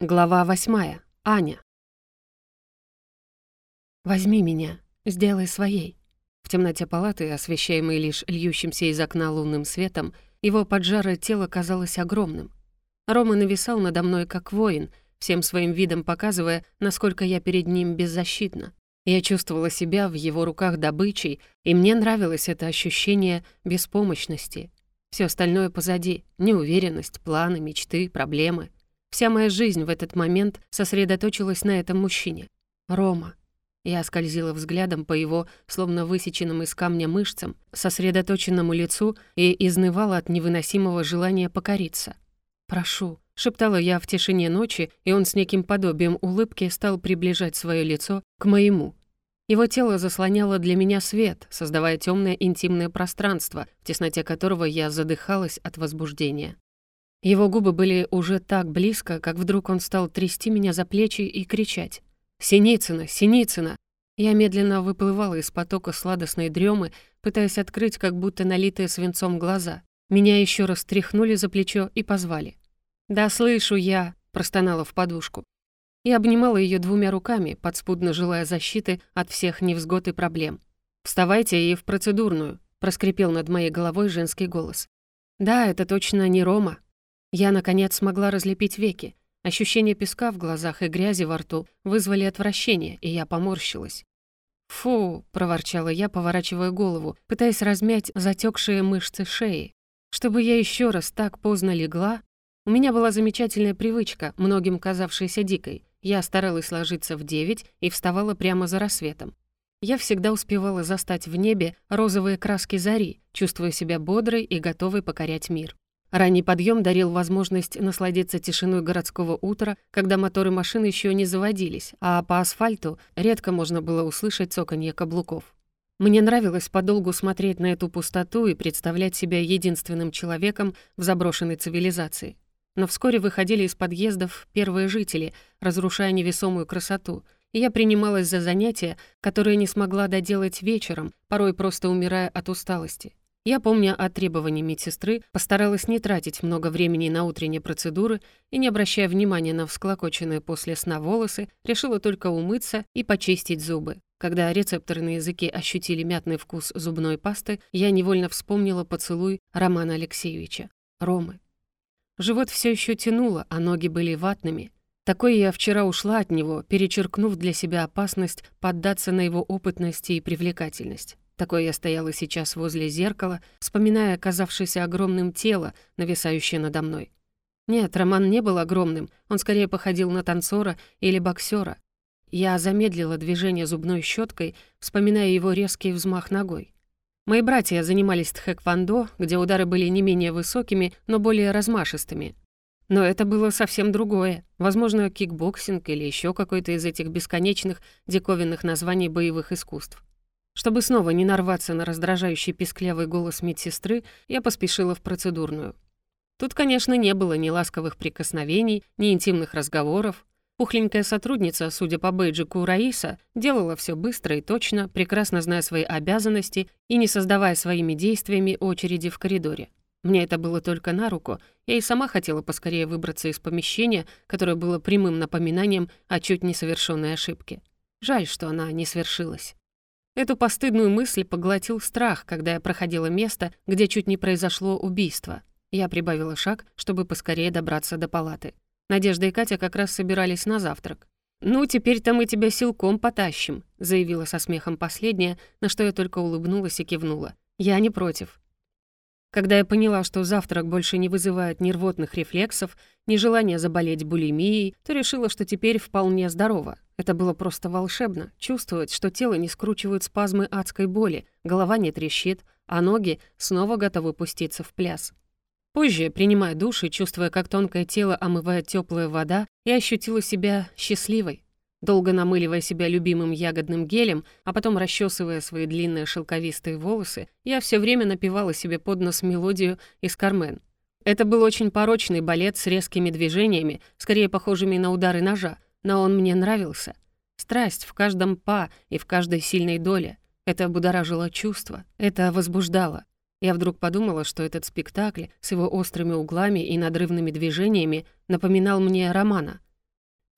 Глава восьмая. Аня. «Возьми меня, сделай своей». В темноте палаты, освещаемой лишь льющимся из окна лунным светом, его поджарое тело казалось огромным. Рома нависал надо мной как воин, всем своим видом показывая, насколько я перед ним беззащитна. Я чувствовала себя в его руках добычей, и мне нравилось это ощущение беспомощности. Все остальное позади — неуверенность, планы, мечты, проблемы — Вся моя жизнь в этот момент сосредоточилась на этом мужчине. Рома. Я скользила взглядом по его, словно высеченным из камня мышцам, сосредоточенному лицу и изнывала от невыносимого желания покориться. «Прошу», — шептала я в тишине ночи, и он с неким подобием улыбки стал приближать свое лицо к моему. Его тело заслоняло для меня свет, создавая темное интимное пространство, в тесноте которого я задыхалась от возбуждения. Его губы были уже так близко, как вдруг он стал трясти меня за плечи и кричать. «Синицына! Синицына!» Я медленно выплывала из потока сладостной дремы, пытаясь открыть как будто налитые свинцом глаза. Меня еще раз тряхнули за плечо и позвали. «Да слышу я!» — простонала в подушку. Я обнимала ее двумя руками, подспудно желая защиты от всех невзгод и проблем. «Вставайте и в процедурную», — проскрипел над моей головой женский голос. «Да, это точно не Рома», я, наконец, смогла разлепить веки. Ощущение песка в глазах и грязи во рту вызвали отвращение, и я поморщилась. «Фу!» — проворчала я, поворачивая голову, пытаясь размять затекшие мышцы шеи. Чтобы я еще раз так поздно легла, у меня была замечательная привычка, многим казавшаяся дикой. Я старалась ложиться в девять и вставала прямо за рассветом. Я всегда успевала застать в небе розовые краски зари, чувствуя себя бодрой и готовой покорять мир. Ранний подъем дарил возможность насладиться тишиной городского утра, когда моторы машин еще не заводились, а по асфальту редко можно было услышать цоканье каблуков. Мне нравилось подолгу смотреть на эту пустоту и представлять себя единственным человеком в заброшенной цивилизации. Но вскоре выходили из подъездов первые жители, разрушая невесомую красоту, и я принималась за занятия, которые не смогла доделать вечером, порой просто умирая от усталости. Я, помня о требовании медсестры, постаралась не тратить много времени на утренние процедуры и, не обращая внимания на всклокоченные после сна волосы, решила только умыться и почистить зубы. Когда рецепторы на языке ощутили мятный вкус зубной пасты, я невольно вспомнила поцелуй Романа Алексеевича, Ромы. Живот все еще тянуло, а ноги были ватными. Такой я вчера ушла от него, перечеркнув для себя опасность поддаться на его опытность и привлекательность. Такой я стояла сейчас возле зеркала, вспоминая оказавшееся огромным тело, нависающее надо мной. Нет, Роман не был огромным, он скорее походил на танцора или боксера. Я замедлила движение зубной щеткой, вспоминая его резкий взмах ногой. Мои братья занимались тхэквондо, где удары были не менее высокими, но более размашистыми. Но это было совсем другое. Возможно, кикбоксинг или еще какой-то из этих бесконечных диковинных названий боевых искусств. Чтобы снова не нарваться на раздражающий писклявый голос медсестры, я поспешила в процедурную. Тут, конечно, не было ни ласковых прикосновений, ни интимных разговоров. Пухленькая сотрудница, судя по бейджику Раиса, делала все быстро и точно, прекрасно зная свои обязанности и не создавая своими действиями очереди в коридоре. Мне это было только на руку, я и сама хотела поскорее выбраться из помещения, которое было прямым напоминанием о чуть несовершенной ошибке. Жаль, что она не свершилась. Эту постыдную мысль поглотил страх, когда я проходила место, где чуть не произошло убийство. Я прибавила шаг, чтобы поскорее добраться до палаты. Надежда и Катя как раз собирались на завтрак. «Ну, теперь-то мы тебя силком потащим», — заявила со смехом последняя, на что я только улыбнулась и кивнула. «Я не против». Когда я поняла, что завтрак больше не вызывает ни рвотных рефлексов, ни желания заболеть булимией, то решила, что теперь вполне здорова. Это было просто волшебно — чувствовать, что тело не скручивают спазмы адской боли, голова не трещит, а ноги снова готовы пуститься в пляс. Позже, принимая душ и чувствуя, как тонкое тело омывает теплая вода, я ощутила себя счастливой. Долго намыливая себя любимым ягодным гелем, а потом расчесывая свои длинные шелковистые волосы, я все время напевала себе под нос мелодию из «Кармен». Это был очень порочный балет с резкими движениями, скорее похожими на удары ножа, но он мне нравился. Страсть в каждом па и в каждой сильной доле. Это будоражило чувства, это возбуждало. Я вдруг подумала, что этот спектакль с его острыми углами и надрывными движениями напоминал мне романа.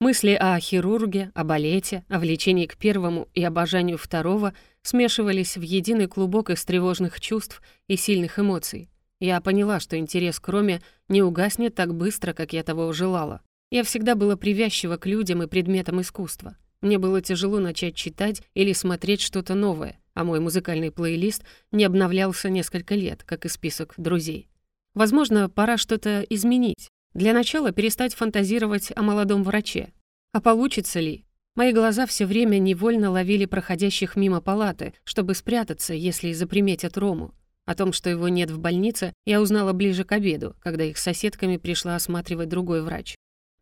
Мысли о хирурге, о балете, о влечении к первому и обожанию второго смешивались в единый клубок из тревожных чувств и сильных эмоций. Я поняла, что интерес к Роме не угаснет так быстро, как я того желала. Я всегда была привязчива к людям и предметам искусства. Мне было тяжело начать читать или смотреть что-то новое, а мой музыкальный плейлист не обновлялся несколько лет, как и список друзей. Возможно, пора что-то изменить. Для начала перестать фантазировать о молодом враче. А получится ли? Мои глаза все время невольно ловили проходящих мимо палаты, чтобы спрятаться, если заприметят Рому. О том, что его нет в больнице, я узнала ближе к обеду, когда их соседками пришла осматривать другой врач.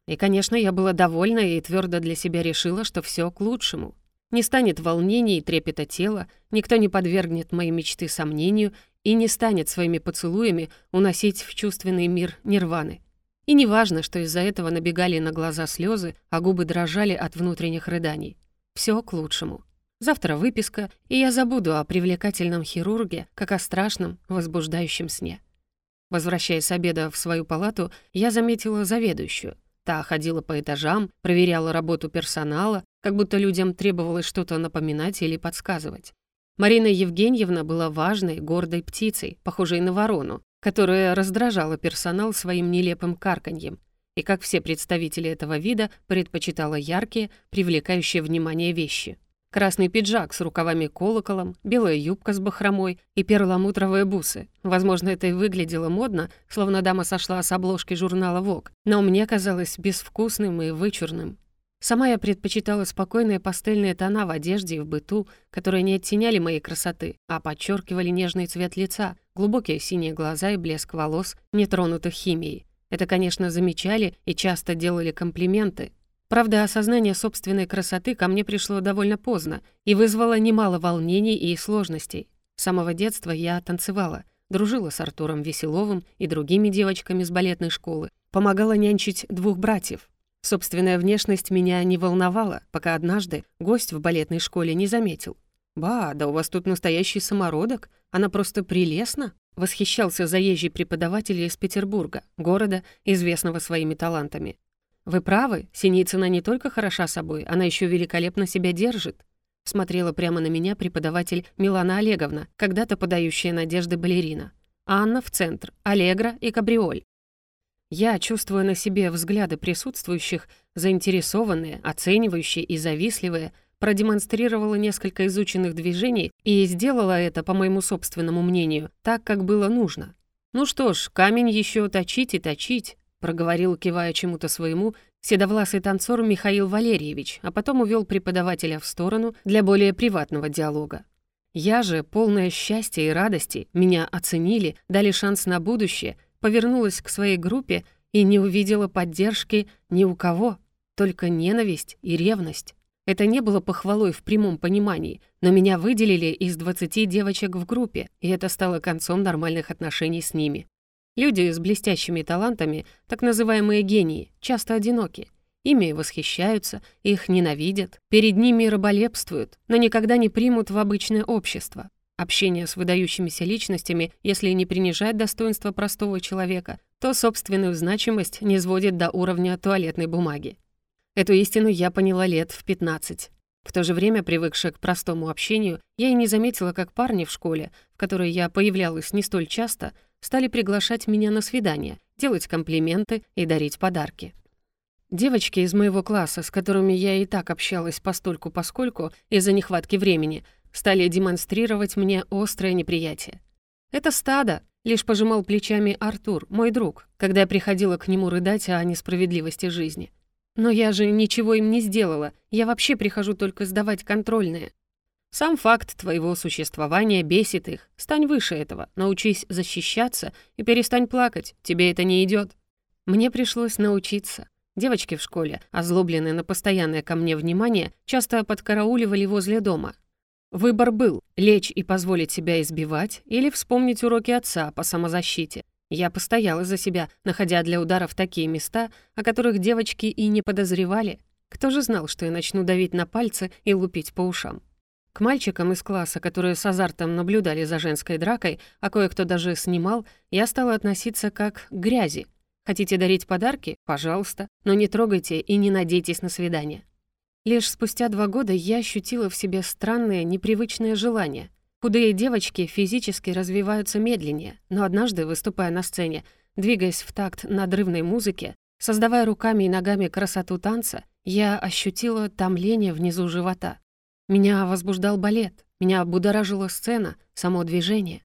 И, конечно, я была довольна и твердо для себя решила, что все к лучшему. Не станет волнений и трепета тела, никто не подвергнет мои мечты сомнению и не станет своими поцелуями уносить в чувственный мир нирваны. И не важно, что из-за этого набегали на глаза слезы, а губы дрожали от внутренних рыданий. Все к лучшему. Завтра выписка, и я забуду о привлекательном хирурге, как о страшном, возбуждающем сне. Возвращаясь с обеда в свою палату, я заметила заведующую. Та ходила по этажам, проверяла работу персонала, как будто людям требовалось что-то напоминать или подсказывать. Марина Евгеньевна была важной, гордой птицей, похожей на ворону, которая раздражала персонал своим нелепым карканьем и, как все представители этого вида, предпочитала яркие, привлекающие внимание вещи. Красный пиджак с рукавами-колоколом, белая юбка с бахромой и перламутровые бусы. Возможно, это и выглядело модно, словно дама сошла с обложки журнала «Вог», но мне казалось безвкусным и вычурным. Сама я предпочитала спокойные пастельные тона в одежде и в быту, которые не оттеняли моей красоты, а подчеркивали нежный цвет лица, глубокие синие глаза и блеск волос, не тронутых химией. Это, конечно, замечали и часто делали комплименты, Правда, осознание собственной красоты ко мне пришло довольно поздно и вызвало немало волнений и сложностей. С самого детства я танцевала, дружила с Артуром Веселовым и другими девочками с балетной школы, помогала нянчить двух братьев. Собственная внешность меня не волновала, пока однажды гость в балетной школе не заметил. «Ба, да у вас тут настоящий самородок, она просто прелестна!» Восхищался заезжий преподаватель из Петербурга, города, известного своими талантами. «Вы правы, Синицына не только хороша собой, она еще великолепно себя держит», смотрела прямо на меня преподаватель Милана Олеговна, когда-то подающая надежды балерина. Анна в центр, Аллегра и Кабриоль. Я, чувствуя на себе взгляды присутствующих, заинтересованные, оценивающие и завистливые, продемонстрировала несколько изученных движений и сделала это, по моему собственному мнению, так, как было нужно. Ну что ж, камень еще точить и точить проговорил, кивая чему-то своему, седовласый танцор Михаил Валерьевич, а потом увел преподавателя в сторону для более приватного диалога. Я же, полная счастья и радости, меня оценили, дали шанс на будущее, повернулась к своей группе и не увидела поддержки ни у кого, только ненависть и ревность. Это не было похвалой в прямом понимании, но меня выделили из 20 девочек в группе, и это стало концом нормальных отношений с ними. Люди с блестящими талантами, так называемые гении, часто одиноки. Ими восхищаются, их ненавидят, перед ними раболепствуют, но никогда не примут в обычное общество. Общение с выдающимися личностями, если не принижает достоинство простого человека, то собственную значимость не сводит до уровня туалетной бумаги. Эту истину я поняла лет в 15. В то же время, привыкшая к простому общению, я и не заметила, как парни в школе, в которой я появлялась не столь часто, стали приглашать меня на свидания, делать комплименты и дарить подарки. Девочки из моего класса, с которыми я и так общалась постольку-поскольку из-за нехватки времени, стали демонстрировать мне острое неприятие. «Это стадо», — лишь пожимал плечами Артур, мой друг, когда я приходила к нему рыдать о несправедливости жизни. «Но я же ничего им не сделала, я вообще прихожу только сдавать контрольные». Сам факт твоего существования бесит их. Стань выше этого, научись защищаться и перестань плакать, тебе это не идет. Мне пришлось научиться. Девочки в школе, озлобленные на постоянное ко мне внимание, часто подкарауливали возле дома. Выбор был — лечь и позволить себя избивать или вспомнить уроки отца по самозащите. Я постояла за себя, находя для ударов такие места, о которых девочки и не подозревали. Кто же знал, что я начну давить на пальцы и лупить по ушам? К мальчикам из класса, которые с азартом наблюдали за женской дракой, а кое-кто даже снимал, я стала относиться как к грязи. Хотите дарить подарки? Пожалуйста. Но не трогайте и не надейтесь на свидание. Лишь спустя два года я ощутила в себе странное, непривычное желание. Худые девочки физически развиваются медленнее, но однажды, выступая на сцене, двигаясь в такт надрывной музыки, создавая руками и ногами красоту танца, я ощутила томление внизу живота. Меня возбуждал балет, меня будоражила сцена, само движение.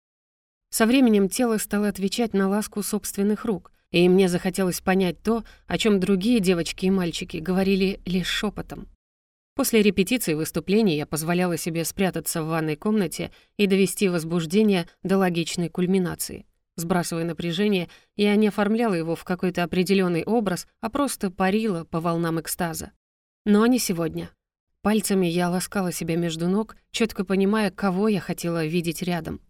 Со временем тело стало отвечать на ласку собственных рук, и мне захотелось понять то, о чем другие девочки и мальчики говорили лишь шепотом. После репетиции выступлений я позволяла себе спрятаться в ванной комнате и довести возбуждение до логичной кульминации. Сбрасывая напряжение, я не оформляла его в какой-то определенный образ, а просто парила по волнам экстаза. Но не сегодня. Пальцами я ласкала себя между ног, четко понимая, кого я хотела видеть рядом.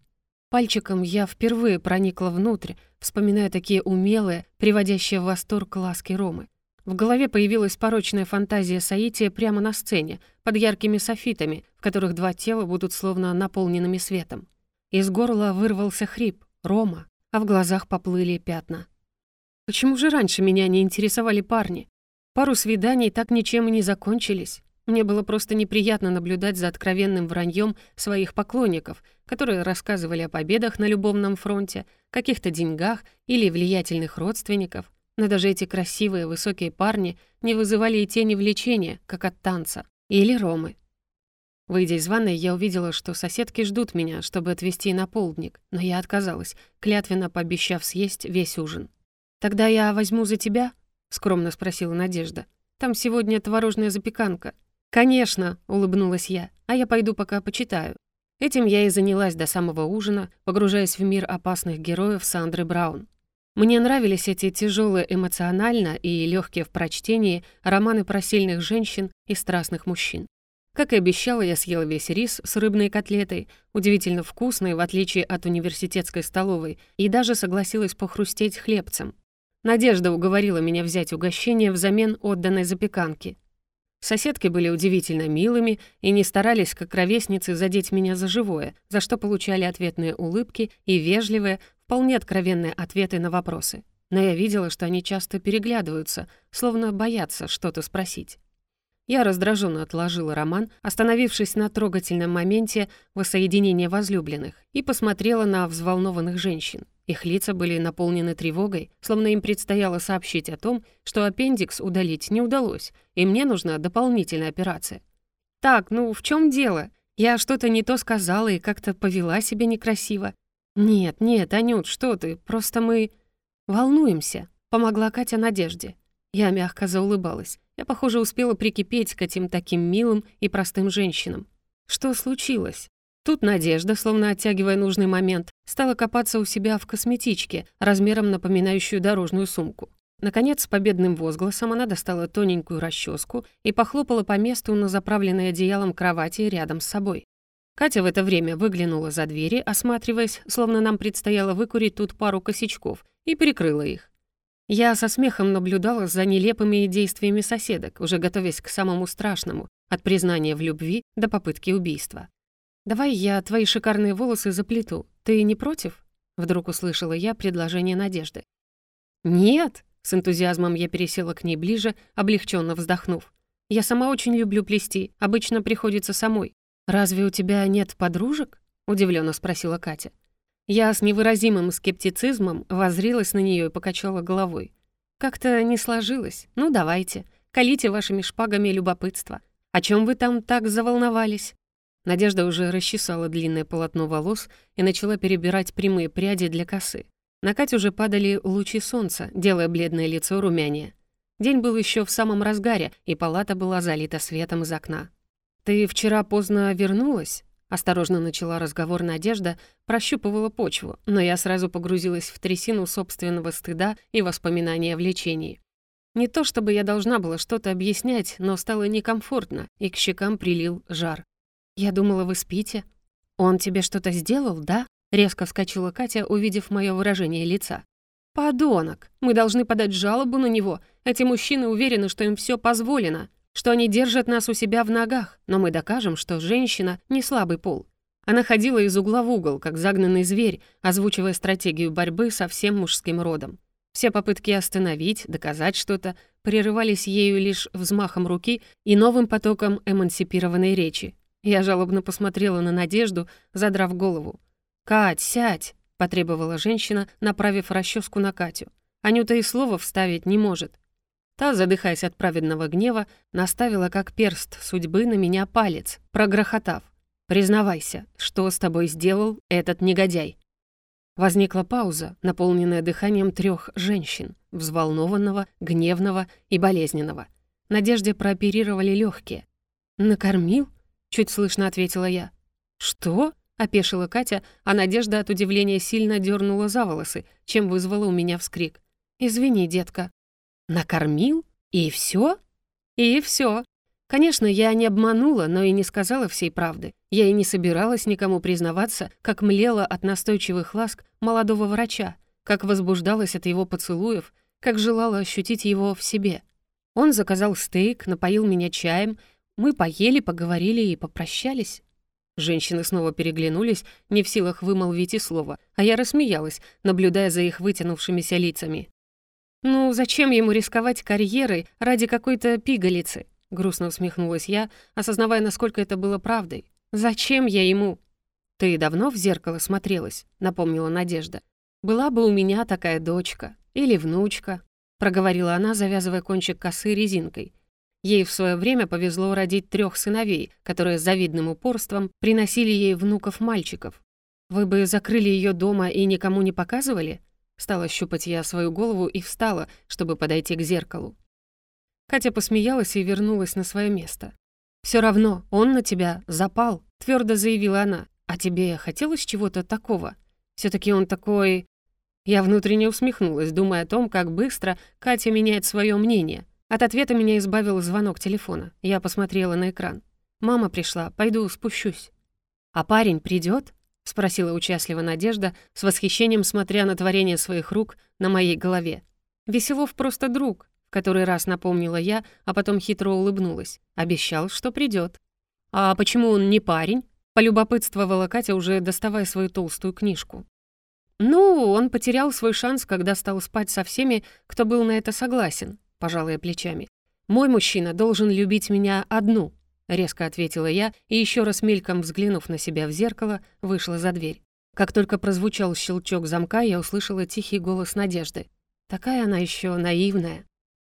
Пальчиком я впервые проникла внутрь, вспоминая такие умелые, приводящие в восторг ласки Ромы. В голове появилась порочная фантазия Саития прямо на сцене, под яркими софитами, в которых два тела будут словно наполненными светом. Из горла вырвался хрип «Рома», а в глазах поплыли пятна. Почему же раньше меня не интересовали парни? Пару свиданий так ничем и не закончились. Мне было просто неприятно наблюдать за откровенным враньем своих поклонников, которые рассказывали о победах на любовном фронте, каких-то деньгах или влиятельных родственников, но даже эти красивые высокие парни не вызывали и тени влечения, как от танца. Или Ромы. Выйдя из ванной, я увидела, что соседки ждут меня, чтобы отвезти на полдник, но я отказалась, клятвенно пообещав съесть весь ужин. «Тогда я возьму за тебя?» — скромно спросила Надежда. «Там сегодня творожная запеканка». «Конечно», — улыбнулась я, «а я пойду пока почитаю». Этим я и занялась до самого ужина, погружаясь в мир опасных героев Сандры Браун. Мне нравились эти тяжелые эмоционально и легкие в прочтении романы про сильных женщин и страстных мужчин. Как и обещала, я съела весь рис с рыбной котлетой, удивительно вкусной, в отличие от университетской столовой, и даже согласилась похрустеть хлебцем. Надежда уговорила меня взять угощение взамен отданной запеканки. Соседки были удивительно милыми и не старались, как ровесницы, задеть меня за живое, за что получали ответные улыбки и вежливые, вполне откровенные ответы на вопросы. Но я видела, что они часто переглядываются, словно боятся что-то спросить. Я раздраженно отложила роман, остановившись на трогательном моменте воссоединения возлюбленных, и посмотрела на взволнованных женщин. Их лица были наполнены тревогой, словно им предстояло сообщить о том, что аппендикс удалить не удалось, и мне нужна дополнительная операция. «Так, ну в чем дело? Я что-то не то сказала и как-то повела себя некрасиво. «Нет, нет, Анют, что ты, просто мы...» «Волнуемся», — помогла Катя Надежде. Я мягко заулыбалась. Я, похоже, успела прикипеть к этим таким милым и простым женщинам. Что случилось? Тут Надежда, словно оттягивая нужный момент, стала копаться у себя в косметичке, размером напоминающую дорожную сумку. Наконец, с победным возгласом она достала тоненькую расческу и похлопала по месту на заправленной одеялом кровати рядом с собой. Катя в это время выглянула за двери, осматриваясь, словно нам предстояло выкурить тут пару косячков, и перекрыла их. Я со смехом наблюдала за нелепыми действиями соседок, уже готовясь к самому страшному, от признания в любви до попытки убийства. «Давай я твои шикарные волосы заплету. Ты не против?» Вдруг услышала я предложение Надежды. «Нет!» — с энтузиазмом я пересела к ней ближе, облегченно вздохнув. «Я сама очень люблю плести, обычно приходится самой. «Разве у тебя нет подружек?» — удивленно спросила Катя. Я с невыразимым скептицизмом возрилась на нее и покачала головой. «Как-то не сложилось. Ну, давайте. Колите вашими шпагами любопытство. О чем вы там так заволновались?» Надежда уже расчесала длинное полотно волос и начала перебирать прямые пряди для косы. На Катю уже падали лучи солнца, делая бледное лицо румянее. День был еще в самом разгаре, и палата была залита светом из окна. «Ты вчера поздно вернулась?» Осторожно начала разговор Надежда, прощупывала почву, но я сразу погрузилась в трясину собственного стыда и воспоминания о влечении. Не то чтобы я должна была что-то объяснять, но стало некомфортно, и к щекам прилил жар. «Я думала, вы спите». «Он тебе что-то сделал, да?» Резко вскочила Катя, увидев мое выражение лица. «Подонок! Мы должны подать жалобу на него. Эти мужчины уверены, что им все позволено что они держат нас у себя в ногах, но мы докажем, что женщина — не слабый пол. Она ходила из угла в угол, как загнанный зверь, озвучивая стратегию борьбы со всем мужским родом. Все попытки остановить, доказать что-то прерывались ею лишь взмахом руки и новым потоком эмансипированной речи. Я жалобно посмотрела на Надежду, задрав голову. «Кать, сядь!» — потребовала женщина, направив расческу на Катю. Анюта и слова вставить не может. Та, задыхаясь от праведного гнева, наставила как перст судьбы на меня палец, прогрохотав. «Признавайся, что с тобой сделал этот негодяй?» Возникла пауза, наполненная дыханием трех женщин, взволнованного, гневного и болезненного. Надежде прооперировали легкие. «Накормил?» — чуть слышно ответила я. «Что?» — опешила Катя, а Надежда от удивления сильно дернула за волосы, чем вызвала у меня вскрик. «Извини, детка». «Накормил? И все? «И все. Конечно, я не обманула, но и не сказала всей правды. Я и не собиралась никому признаваться, как млела от настойчивых ласк молодого врача, как возбуждалась от его поцелуев, как желала ощутить его в себе. Он заказал стейк, напоил меня чаем, мы поели, поговорили и попрощались. Женщины снова переглянулись, не в силах вымолвить и слова, а я рассмеялась, наблюдая за их вытянувшимися лицами. «Ну, зачем ему рисковать карьерой ради какой-то пигалицы? Грустно усмехнулась я, осознавая, насколько это было правдой. «Зачем я ему?» «Ты давно в зеркало смотрелась?» — напомнила Надежда. «Была бы у меня такая дочка. Или внучка», — проговорила она, завязывая кончик косы резинкой. Ей в свое время повезло родить трех сыновей, которые с завидным упорством приносили ей внуков-мальчиков. «Вы бы закрыли ее дома и никому не показывали?» Стала щупать я свою голову и встала, чтобы подойти к зеркалу. Катя посмеялась и вернулась на свое место. Все равно, он на тебя запал», — твердо заявила она. «А тебе хотелось чего-то такого? все таки он такой...» Я внутренне усмехнулась, думая о том, как быстро Катя меняет свое мнение. От ответа меня избавил звонок телефона. Я посмотрела на экран. «Мама пришла, пойду спущусь». «А парень придет? спросила участливо Надежда, с восхищением смотря на творение своих рук на моей голове. «Веселов просто друг который раз напомнила я, а потом хитро улыбнулась. Обещал, что придет. «А почему он не парень?» — полюбопытствовала Катя, уже доставая свою толстую книжку. «Ну, он потерял свой шанс, когда стал спать со всеми, кто был на это согласен», — пожалуя плечами. «Мой мужчина должен любить меня одну», — резко ответила я и еще раз мельком взглянув на себя в зеркало, вышла за дверь. Как только прозвучал щелчок замка, я услышала тихий голос Надежды. Такая она еще наивная.